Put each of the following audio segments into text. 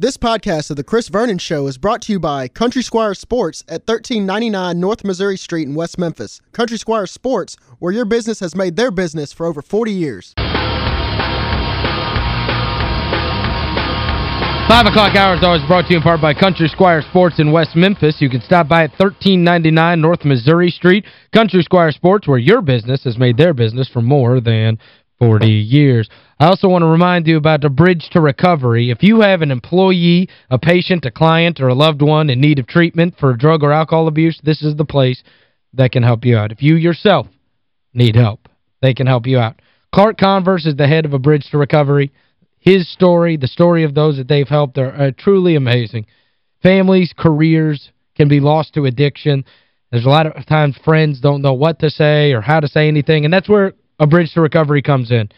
This podcast of The Chris Vernon Show is brought to you by Country Squire Sports at 1399 North Missouri Street in West Memphis. Country Squire Sports, where your business has made their business for over 40 years. 5 o'clock hour is always brought to you in part by Country Squire Sports in West Memphis. You can stop by at 1399 North Missouri Street. Country Squire Sports, where your business has made their business for more than 40 years. I also want to remind you about the Bridge to Recovery. If you have an employee, a patient, a client, or a loved one in need of treatment for drug or alcohol abuse, this is the place that can help you out. If you yourself need help, they can help you out. Clark Converse is the head of a Bridge to Recovery. His story, the story of those that they've helped are, truly amazing. Families, careers can be lost to addiction. There's a lot of times friends don't know what to say or how to say anything, and that's where a bridge to recovery comes in.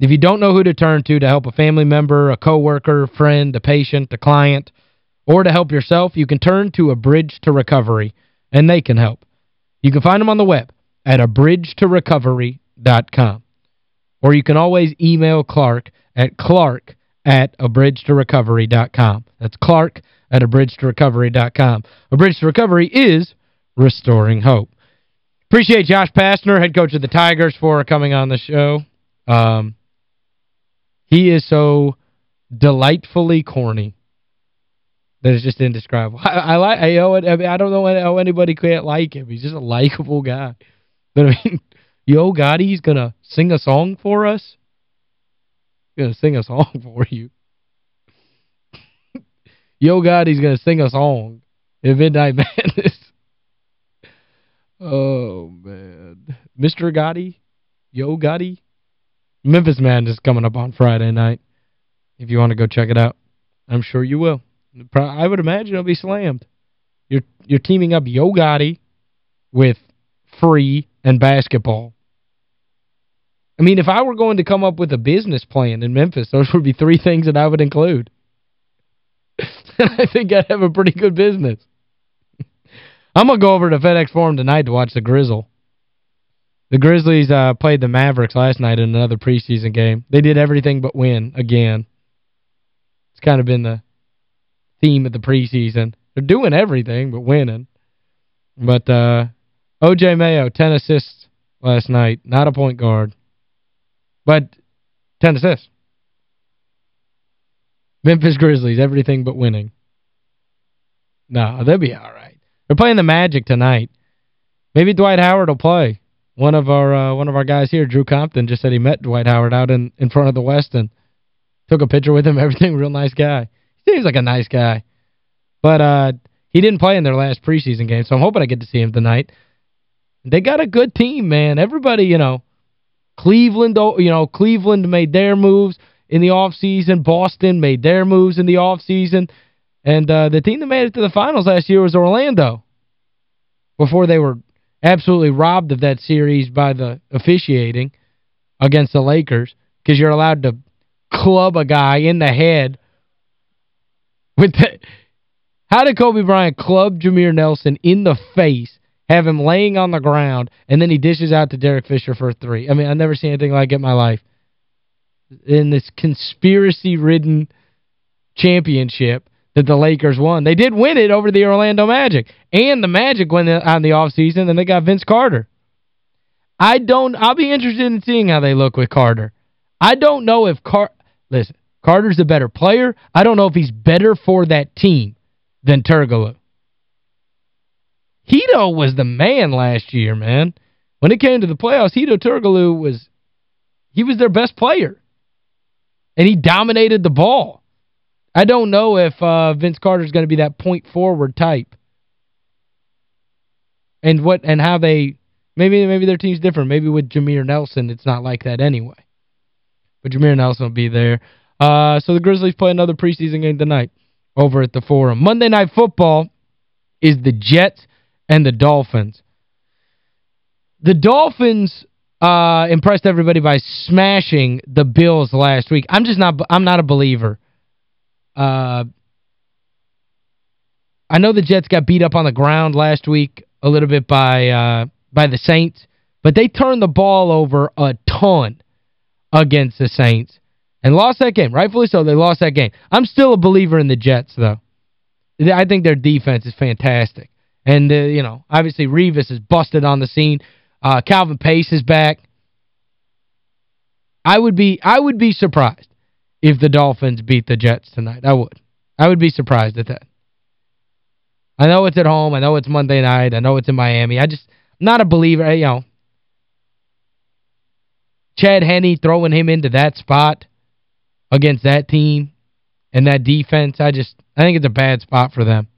If you don't know who to turn to to help a family member, a coworker, friend, a patient, a client, or to help yourself, you can turn to a bridge to recovery, and they can help. You can find them on the web at abridgetorecovery.com. Or you can always email Clark at clark at abridgetorecovery.com. That's clark at abridgetorecovery.com. A Bridge to Recovery is restoring hope. Appreciate Josh Pastner, head coach of the Tigers, for coming on the show. Um, he is so delightfully corny that it's just indescribable. I, I like I, know, I, mean, I don't know how anybody can't like him. He's just a likable guy. But I mean, Yo going to sing a song for us? going to sing a song for you. Yo Gotti's going to sing a song in Midnight Madness. Oh, Uh, man. Mr. Gotti? Yo Gotti? Memphis Madness coming up on Friday night. If you want to go check it out. I'm sure you will. I would imagine it'll be slammed. You're you're teaming up Yo Gotti with free and basketball. I mean, if I were going to come up with a business plan in Memphis, those would be three things that I would include. I think I'd have a pretty good business. I'm going to go over to FedEx Forum tonight to watch the Grizzle. The Grizzlies uh, played the Mavericks last night in another preseason game. They did everything but win again. It's kind of been the theme of the preseason. They're doing everything but winning. But uh, O.J. Mayo, 10 assists last night. Not a point guard. But 10 assists. Memphis Grizzlies, everything but winning. No, they'll be all right. They're playing the Magic tonight. Maybe Dwight Howard will play. One of our uh, one of our guys here, Drew Compton, just said he met Dwight Howard out in, in front of the Westin. Took a picture with him, everything, real nice guy. Seems like a nice guy. But uh, he didn't play in their last preseason game, so I'm hoping I get to see him tonight. They got a good team, man. Everybody, you know, Cleveland, you know, Cleveland made their moves in the offseason. Boston made their moves in the offseason. And uh, the team that made it to the finals last year was Orlando before they were absolutely robbed of that series by the officiating against the Lakers because you're allowed to club a guy in the head with the, How did Kobe Bryant club Jameer Nelson in the face, have him laying on the ground, and then he dishes out to Derek Fisher for three? I mean, I've never seen anything like it in my life. In this conspiracy-ridden championship, that the Lakers won. They did win it over the Orlando Magic. And the Magic went on the offseason, and they got Vince Carter. I don't I'll be interested in seeing how they look with Carter. I don't know if Car listen, Carter's a better player. I don't know if he's better for that team than Turkoglu. Hedo was the man last year, man. When it came to the playoffs, Hedo Turkoglu was he was their best player. And he dominated the ball. I don't know if uh, Vince Carter's going to be that point forward type. And what and how they maybe maybe their team's different. Maybe with Jameer Nelson it's not like that anyway. But Jameer Nelson will be there. Uh, so the Grizzlies play another preseason game tonight over at the Forum. Monday Night Football is the Jets and the Dolphins. The Dolphins uh, impressed everybody by smashing the Bills last week. I'm just not I'm not a believer uh, I know the Jets got beat up on the ground last week a little bit by uh, by the Saints, but they turned the ball over a ton against the Saints. And lost that game. Rightfully so, they lost that game. I'm still a believer in the Jets, though. I think their defense is fantastic. And, uh, you know, obviously Revis is busted on the scene. Uh, Calvin Pace is back. I would be I would be surprised if the Dolphins beat the Jets tonight. I would. I would be surprised at that. I know it's at home. I know it's Monday night. I know it's in Miami. I just not a believer, you know. Chad Henne throwing him into that spot against that team and that defense, I just I think it's a bad spot for them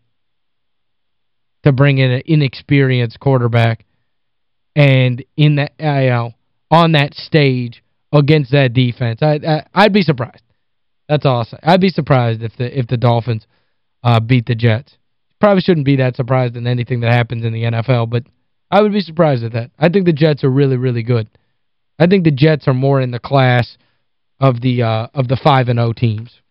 to bring in an inexperienced quarterback and in that you know on that stage against that defense. I, I I'd be surprised. That's awesome. I'd be surprised if the if the Dolphins uh, beat the Jets. Probably shouldn't be that surprised in anything that happens in the NFL, but I would be surprised at that. I think the Jets are really, really good. I think the Jets are more in the class of the uh, of the 5 and 0 teams.